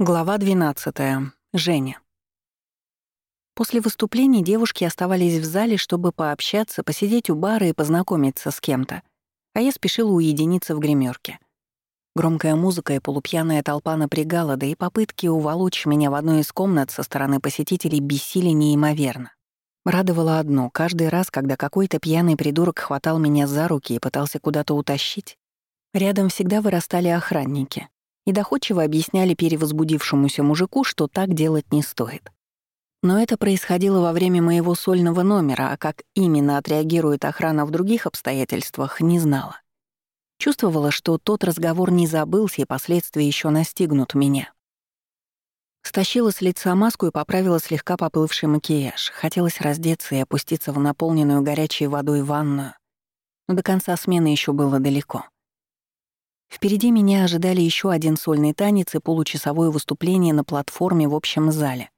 Глава 12. Женя. После выступлений девушки оставались в зале, чтобы пообщаться, посидеть у бара и познакомиться с кем-то, а я спешила уединиться в гримерке. Громкая музыка и полупьяная толпа напрягала, да и попытки уволочь меня в одной из комнат со стороны посетителей бесили неимоверно. Радовало одно — каждый раз, когда какой-то пьяный придурок хватал меня за руки и пытался куда-то утащить, рядом всегда вырастали охранники, и доходчиво объясняли перевозбудившемуся мужику, что так делать не стоит. Но это происходило во время моего сольного номера, а как именно отреагирует охрана в других обстоятельствах, не знала. Чувствовала, что тот разговор не забылся и последствия еще настигнут меня. Стащила с лица маску и поправила слегка поплывший макияж. Хотелось раздеться и опуститься в наполненную горячей водой ванную. Но до конца смены еще было далеко. Впереди меня ожидали еще один сольный танец и получасовое выступление на платформе в общем зале.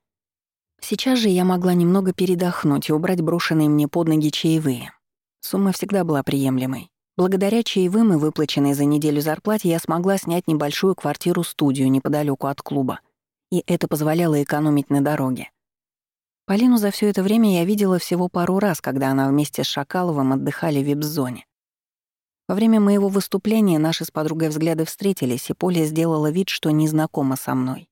Сейчас же я могла немного передохнуть и убрать брошенные мне под ноги чаевые. Сумма всегда была приемлемой. Благодаря чаевым и выплаченной за неделю зарплате я смогла снять небольшую квартиру-студию неподалеку от клуба, и это позволяло экономить на дороге. Полину за все это время я видела всего пару раз, когда она вместе с Шакаловым отдыхали в вип-зоне. Во время моего выступления наши с подругой взгляды встретились, и Поля сделала вид, что не знакома со мной.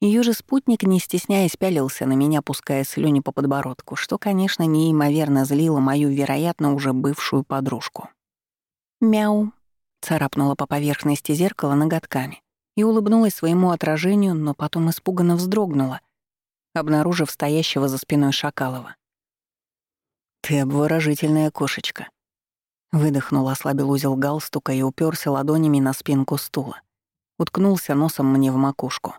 Ее же спутник, не стесняясь, пялился на меня, пуская слюни по подбородку, что, конечно, неимоверно злило мою, вероятно, уже бывшую подружку. «Мяу», — царапнула по поверхности зеркала ноготками и улыбнулась своему отражению, но потом испуганно вздрогнула, обнаружив стоящего за спиной Шакалова. «Ты обворожительная кошечка», Выдохнул, ослабил узел галстука и уперся ладонями на спинку стула. Уткнулся носом мне в макушку.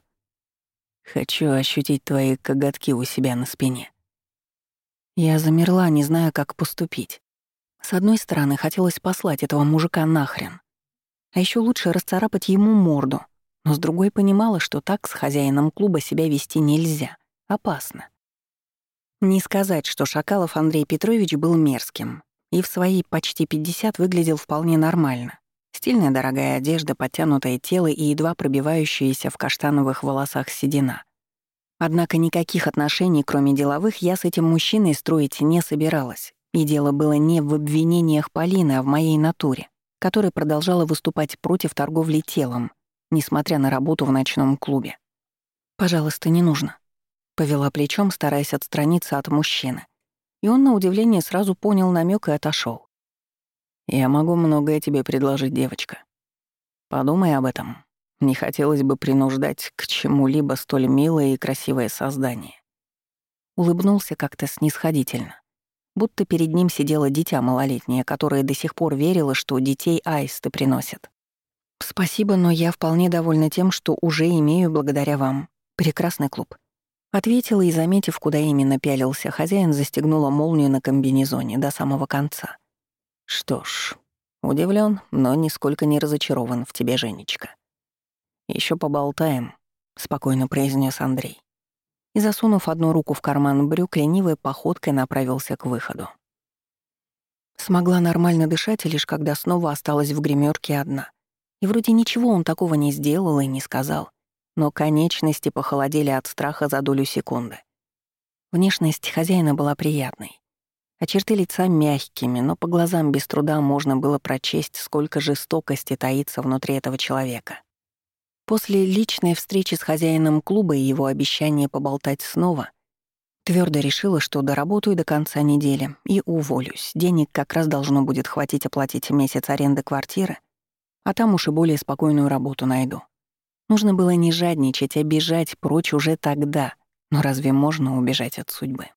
«Хочу ощутить твои коготки у себя на спине». Я замерла, не зная, как поступить. С одной стороны, хотелось послать этого мужика нахрен. А еще лучше расцарапать ему морду. Но с другой понимала, что так с хозяином клуба себя вести нельзя. Опасно. Не сказать, что Шакалов Андрей Петрович был мерзким и в свои почти 50 выглядел вполне нормально. Стильная дорогая одежда, подтянутое тело и едва пробивающаяся в каштановых волосах седина. Однако никаких отношений, кроме деловых, я с этим мужчиной строить не собиралась. И дело было не в обвинениях Полины, а в моей натуре, которая продолжала выступать против торговли телом, несмотря на работу в ночном клубе. «Пожалуйста, не нужно», — повела плечом, стараясь отстраниться от мужчины. И он, на удивление, сразу понял намек и отошел. «Я могу многое тебе предложить, девочка. Подумай об этом. Не хотелось бы принуждать к чему-либо столь милое и красивое создание». Улыбнулся как-то снисходительно. Будто перед ним сидело дитя малолетнее, которое до сих пор верило, что детей аисты приносят. «Спасибо, но я вполне довольна тем, что уже имею благодаря вам. Прекрасный клуб. Ответила и, заметив, куда именно пялился хозяин, застегнула молнию на комбинезоне до самого конца. «Что ж, удивлен, но нисколько не разочарован в тебе, Женечка. Еще поболтаем», — спокойно произнес Андрей. И, засунув одну руку в карман брюк, ленивой походкой направился к выходу. Смогла нормально дышать, лишь когда снова осталась в гримерке одна. И вроде ничего он такого не сделал и не сказал но конечности похолодели от страха за долю секунды. Внешность хозяина была приятной, а лица мягкими, но по глазам без труда можно было прочесть, сколько жестокости таится внутри этого человека. После личной встречи с хозяином клуба и его обещания поболтать снова, твердо решила, что доработаю до конца недели и уволюсь. Денег как раз должно будет хватить оплатить месяц аренды квартиры, а там уж и более спокойную работу найду. Нужно было не жадничать, а бежать прочь уже тогда. Но разве можно убежать от судьбы?